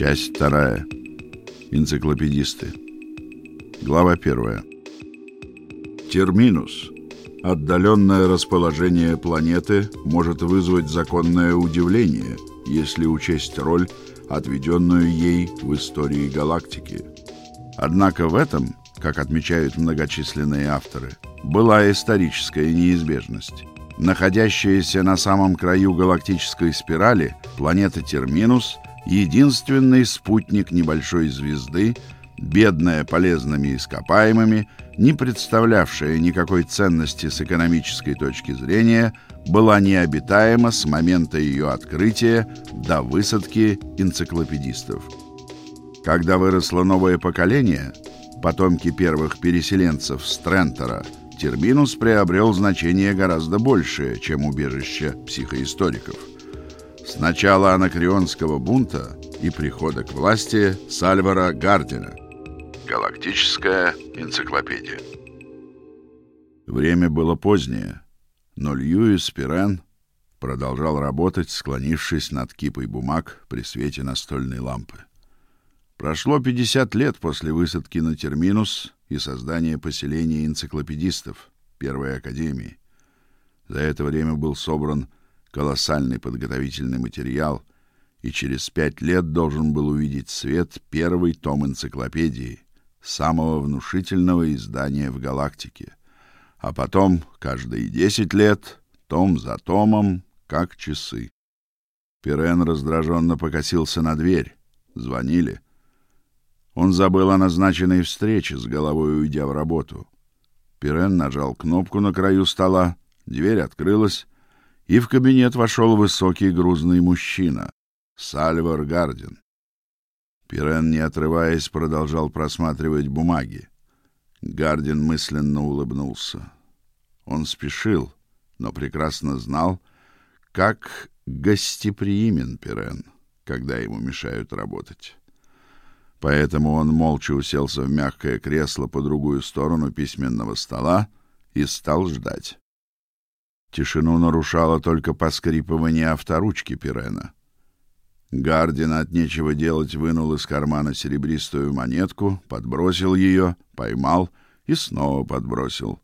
Часть вторая. Энциклопедисты. Глава первая. Терминус. Отдаленное расположение планеты может вызвать законное удивление, если учесть роль, отведенную ей в истории галактики. Однако в этом, как отмечают многочисленные авторы, была историческая неизбежность. Находящаяся на самом краю галактической спирали, планета Терминус — единственный спутник небольшой звезды, бедная полезными ископаемыми, не представлявшая никакой ценности с экономической точки зрения, была необитаема с момента ее открытия до высадки энциклопедистов. Когда выросло новое поколение, потомки первых переселенцев с терминус приобрел значение гораздо большее, чем убежище психоисториков. С начала анакреонского бунта и прихода к власти Сальвара Гардина. Галактическая энциклопедия. Время было позднее, но Льюис Пирен продолжал работать, склонившись над кипой бумаг при свете настольной лампы. Прошло 50 лет после высадки на Терминус и создания поселения энциклопедистов Первой академии. За это время был собран колоссальный подготовительный материал, и через пять лет должен был увидеть свет первый том энциклопедии, самого внушительного издания в галактике. А потом, каждые десять лет, том за томом, как часы. Пирен раздраженно покосился на дверь. Звонили. Он забыл о назначенной встрече, с головой уйдя в работу. Пирен нажал кнопку на краю стола, дверь открылась, и в кабинет вошел высокий грузный мужчина, Сальвар Гардин. Пирен, не отрываясь, продолжал просматривать бумаги. Гардин мысленно улыбнулся. Он спешил, но прекрасно знал, как гостеприимен Пирен, когда ему мешают работать. Поэтому он молча уселся в мягкое кресло по другую сторону письменного стола и стал ждать. Тишину нарушало только поскрипывание авторучки Пирена. Гардин от нечего делать вынул из кармана серебристую монетку, подбросил ее, поймал и снова подбросил.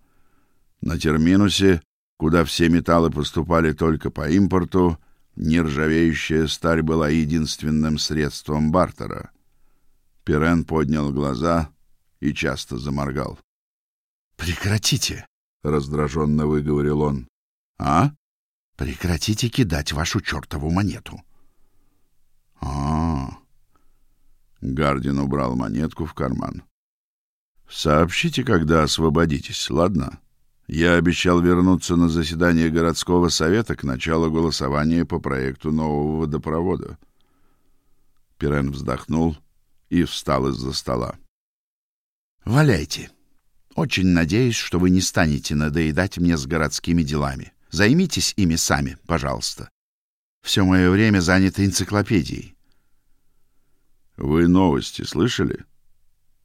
На терминусе, куда все металлы поступали только по импорту, нержавеющая сталь была единственным средством бартера. Пирен поднял глаза и часто заморгал. Прекратите, раздраженно выговорил он. А? Прекратите кидать вашу чертову монету. -а. Гардин убрал монетку в карман. Сообщите, когда освободитесь, ладно? Я обещал вернуться на заседание городского совета к началу голосования по проекту нового водопровода. Пирен вздохнул и встал из-за стола. Валяйте. Очень надеюсь, что вы не станете надоедать мне с городскими делами. Займитесь ими сами, пожалуйста. Все мое время занято энциклопедией. Вы новости слышали?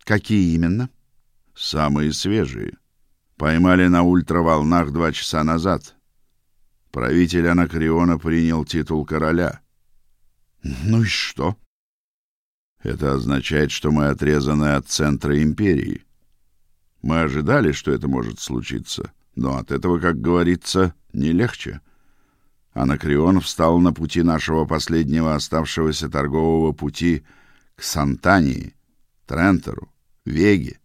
Какие именно? Самые свежие. Поймали на ультраволнах два часа назад. Правитель Анакреона принял титул короля. Ну и что? Это означает, что мы отрезаны от центра империи. Мы ожидали, что это может случиться, но от этого, как говорится, не легче. Анакреон встал на пути нашего последнего оставшегося торгового пути к Сантании, Трентеру, Веге.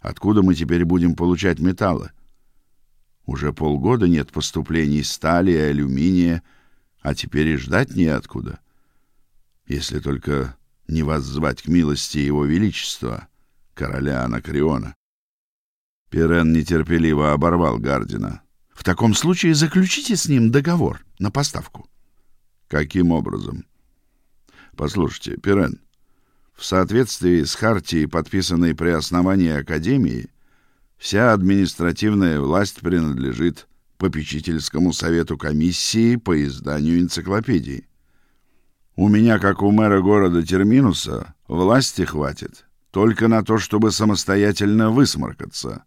Откуда мы теперь будем получать металлы? Уже полгода нет поступлений стали и алюминия, а теперь и ждать неоткуда. Если только не воззвать к милости его величества, короля Анакреона. Пирен нетерпеливо оборвал Гардина. В таком случае заключите с ним договор на поставку. Каким образом? Послушайте, Пирен, в соответствии с хартией, подписанной при основании академии, вся административная власть принадлежит попечительскому совету комиссии по изданию энциклопедии. У меня, как у мэра города Терминуса, власти хватит только на то, чтобы самостоятельно высморкаться,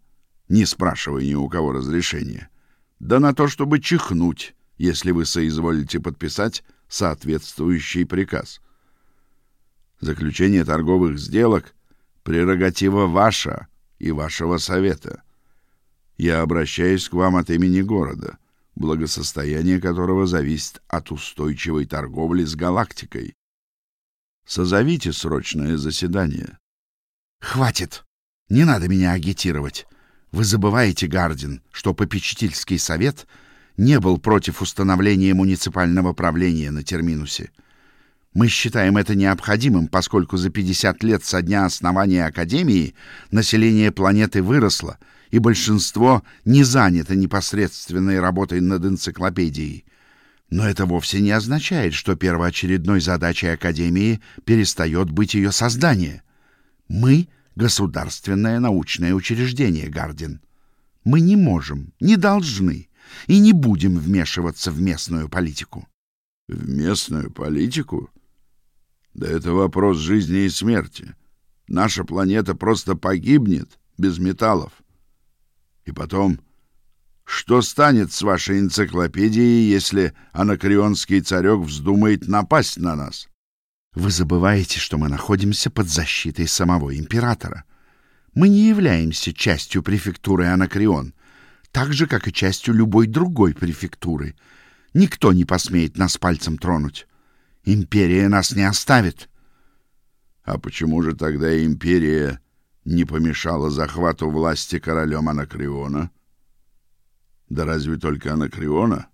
не спрашивая ни у кого разрешения, да на то, чтобы чихнуть, если вы соизволите подписать соответствующий приказ. Заключение торговых сделок — прерогатива ваша и вашего совета. Я обращаюсь к вам от имени города, благосостояние которого зависит от устойчивой торговли с галактикой. Созовите срочное заседание. Хватит. Не надо меня агитировать. Вы забываете, Гардин, что попечительский совет не был против установления муниципального правления на Терминусе. Мы считаем это необходимым, поскольку за 50 лет со дня основания Академии население планеты выросло, и большинство не занято непосредственной работой над энциклопедией. Но это вовсе не означает, что первоочередной задачей Академии перестает быть ее создание. Мы — государственное научное учреждение, Гардин. Мы не можем, не должны и не будем вмешиваться в местную политику. — В местную политику? Да это вопрос жизни и смерти. Наша планета просто погибнет без металлов. И потом, что станет с вашей энциклопедией, если анакреонский царек вздумает напасть на нас? Вы забываете, что мы находимся под защитой самого императора. Мы не являемся частью префектуры Анакреон, так же, как и частью любой другой префектуры. Никто не посмеет нас пальцем тронуть. Империя нас не оставит. А почему же тогда империя не помешала захвату власти королем Анакреона? Да разве только Анакреона?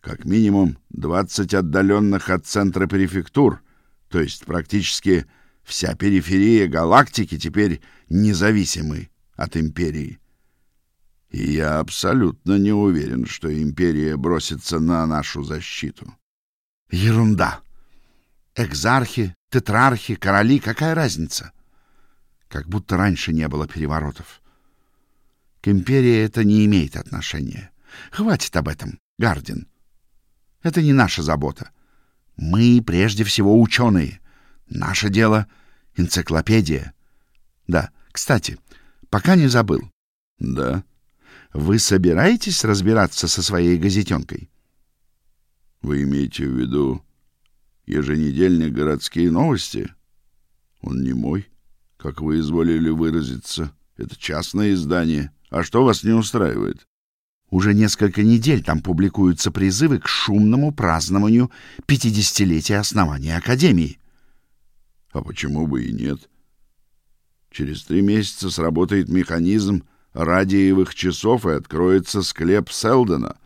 Как минимум двадцать отдаленных от центра префектур, то есть практически вся периферия галактики теперь независимы от империи. И я абсолютно не уверен, что империя бросится на нашу защиту. Ерунда. Экзархи, тетрархи, короли, какая разница? Как будто раньше не было переворотов. К империи это не имеет отношения. Хватит об этом, Гардин. Это не наша забота. Мы прежде всего ученые. Наше дело — энциклопедия. Да, кстати, пока не забыл. Да. Вы собираетесь разбираться со своей газетенкой? Вы имеете в виду еженедельник «Городские новости»? Он не мой, как вы изволили выразиться. Это частное издание. А что вас не устраивает? Уже несколько недель там публикуются призывы к шумному празднованию пятидесятилетия основания Академии. А почему бы и нет? Через три месяца сработает механизм радиевых часов и откроется склеп Селдена.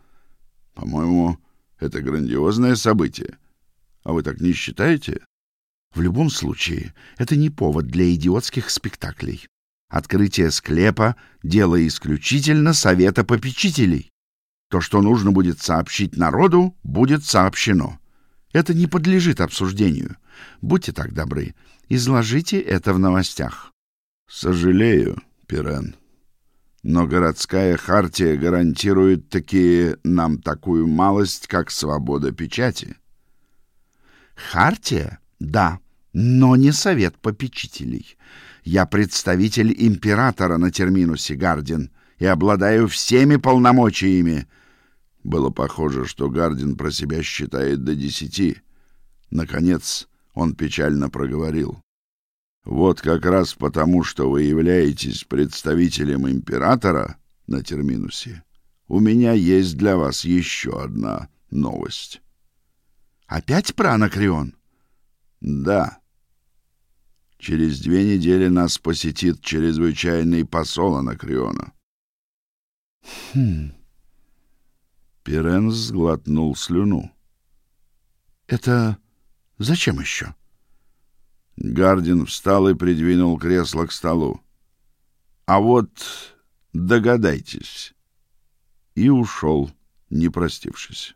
По-моему, это грандиозное событие. А вы так не считаете? В любом случае, это не повод для идиотских спектаклей. Открытие склепа — дело исключительно совета попечителей. То, что нужно будет сообщить народу, будет сообщено. Это не подлежит обсуждению. Будьте так добры, изложите это в новостях. Сожалею, Пирен но городская хартия гарантирует такие нам такую малость, как свобода печати. Хартия? Да, но не совет попечителей. Я представитель императора на терминусе Гардин и обладаю всеми полномочиями. Было похоже, что Гардин про себя считает до десяти. Наконец он печально проговорил. Вот как раз потому, что вы являетесь представителем императора на Терминусе, у меня есть для вас еще одна новость. Опять про Анакреон? Да. Через две недели нас посетит чрезвычайный посол Анакреона. Хм. Пирен сглотнул слюну. Это зачем еще? Гардин встал и придвинул кресло к столу. А вот догадайтесь. И ушел, не простившись.